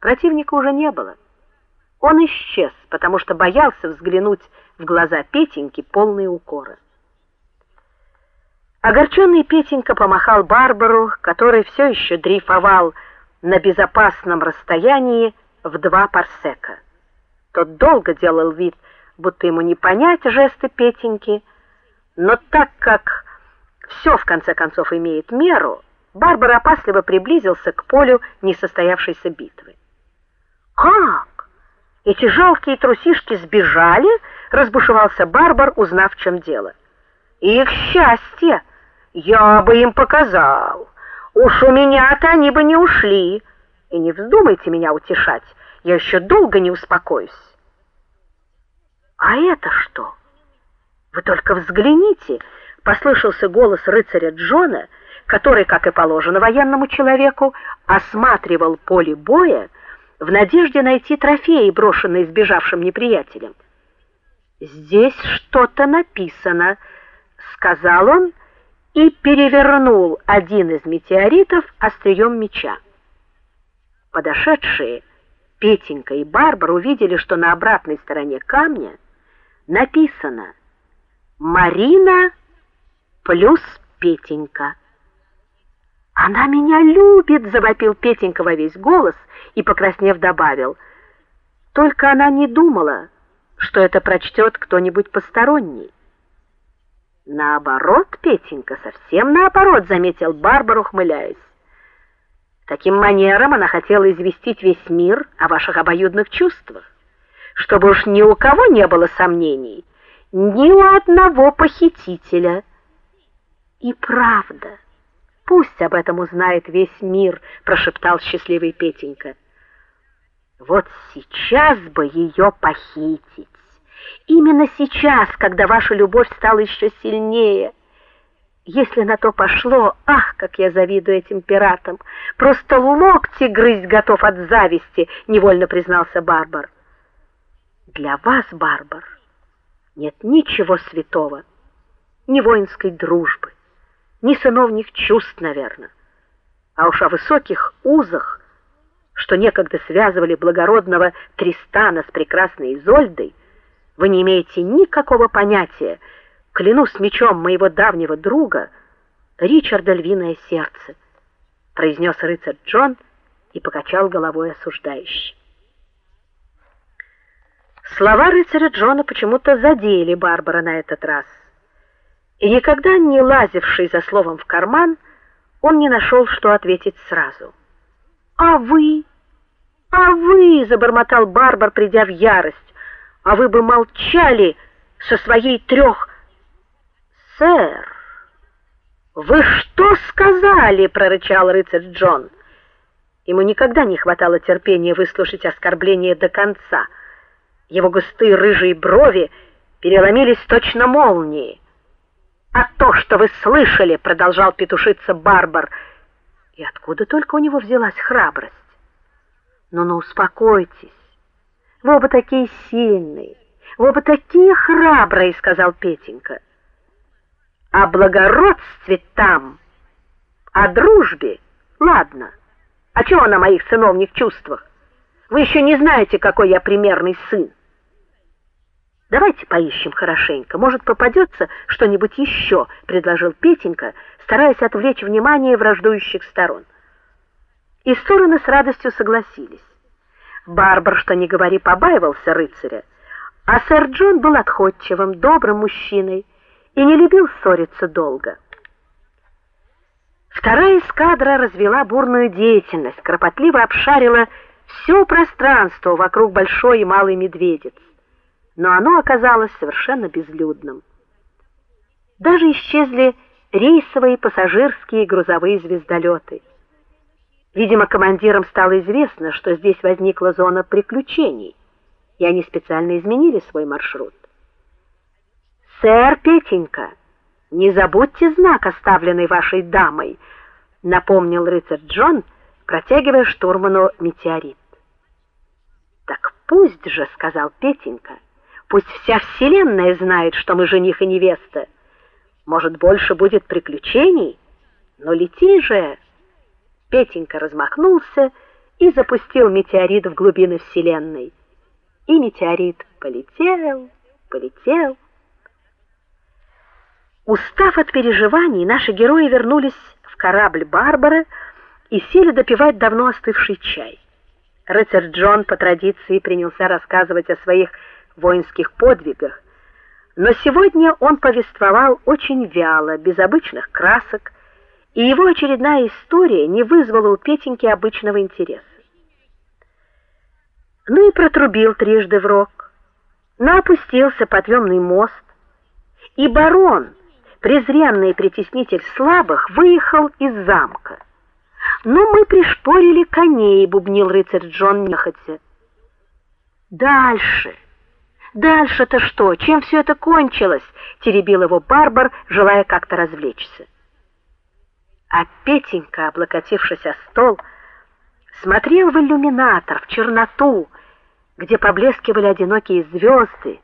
Противника уже не было. Он исчез, потому что боялся взглянуть в глаза Петеньки, полные укора. Огорченный Петенька помахал Барбару, который все еще дрейфовал на безопасном расстоянии в два парсека. Тот долго делал вид, будто ему не понять жесты Петеньки, но так как все в конце концов имеет меру, Барбара опасливо приблизился к полю несостоявшейся битвы. Как? Эти жалкие трусишки сбежали? разбушевался Барбар, узнав, в чем дело. Их счастье, я бы им показал. Уж у меня-то они бы не ушли. И не вздумайте меня утешать. Я еще долго не успокоюсь. А это что? Вы только взгляните, послышался голос рыцаря Джона, который, как и положено военному человеку, осматривал поле боя в надежде найти трофеи, брошенные сбежавшим неприятелем. Здесь что-то написано, сказал он и перевернул один из метеоритов острием меча. Подошедшие Петенька и Барбара увидели, что на обратной стороне камня написано: Марина плюс Петенька. Она меня любит, завопил Петенька во весь голос и покраснев добавил: Только она не думала, что это прочтет кто-нибудь посторонний. Наоборот, Петенька, совсем наоборот, заметил Барбара, ухмыляясь. Таким манером она хотела известить весь мир о ваших обоюдных чувствах, чтобы уж ни у кого не было сомнений, ни у одного похитителя. И правда, пусть об этом узнает весь мир, прошептал счастливый Петенька. Вот сейчас бы ее похитить. Именно сейчас, когда ваша любовь стала еще сильнее. Если на то пошло, ах, как я завидую этим пиратам. Просто локти грызть готов от зависти, невольно признался Барбар. Для вас, Барбар, нет ничего святого, ни воинской дружбы, ни сыновних чувств, наверное. А уж о высоких узах что некогда связывали благородного Тристана с прекрасной Изольдой, вы не имеете никакого понятия. Клянусь мечом моего давнего друга, Ричарда львиное сердце, произнес рыцарь Джон и покачал головой осуждающе. Слова рыцаря Джона почему-то задели Барбара на этот раз. И никогда не лазивший за словом в карман, он не нашел, что ответить сразу. А вы? А вы, забормотал Барбар, придя в ярость. А вы бы молчали со своей трех... Сэр, вы что сказали, прорычал рыцарь Джон. Ему никогда не хватало терпения выслушать оскорбление до конца. Его густые рыжие брови переломились точно молнии. А то, что вы слышали, продолжал петушиться Барбар, и откуда только у него взялась храбрость? Ну-ну, успокойтесь. Вы оба такие сильные, вы оба такие храбрые, сказал Петенька. О благородстве там, о дружбе. Ладно. А чего на моих сыновних чувствах? Вы еще не знаете, какой я примерный сын. Давайте поищем хорошенько, может, попадется что-нибудь еще», — предложил Петенька, стараясь отвлечь внимание враждующих сторон. И стороны с радостью согласились. Барбар, что ни говори, побаивался рыцаря, а сэр Джон был отходчивым, добрым мужчиной и не любил ссориться долго. Вторая эскадра развела бурную деятельность, кропотливо обшарила все пространство вокруг большой и малой медведицы но оно оказалось совершенно безлюдным. Даже исчезли рейсовые, пассажирские и грузовые звездолеты. Видимо, командирам стало известно, что здесь возникла зона приключений, и они специально изменили свой маршрут. Сэр Петенька, не забудьте знак, оставленный вашей дамой, напомнил рыцарь Джон, протягивая штурману метеорит. Так пусть же, сказал Петенька. Пусть вся вселенная знает, что мы жених и невеста. Может, больше будет приключений, но лети же. Петенька размахнулся и запустил метеорит в глубины вселенной. И метеорит полетел, полетел. Устав от переживаний, наши герои вернулись в корабль Барбары и сели допивать давно остывший чай. Рыцарь Джон по традиции принялся рассказывать о своих воинских подвигах, но сегодня он повествовал очень вяло, без обычных красок, и его очередная история не вызвала у Петеньки обычного интереса. Ну и протрубил трижды в рог. Но опустился подъемный мост, и барон, презренный притеснитель слабых, выехал из замка. "Ну мы пришпорили коней", бубнил рыцарь Джон нехотя. "Дальше. Дальше-то что? Чем все это кончилось?" теребил его Барбар, желая как-то развлечься. А Петенька, облокотившись о стол, смотрел в иллюминатор, в черноту, где поблескивали одинокие звезды,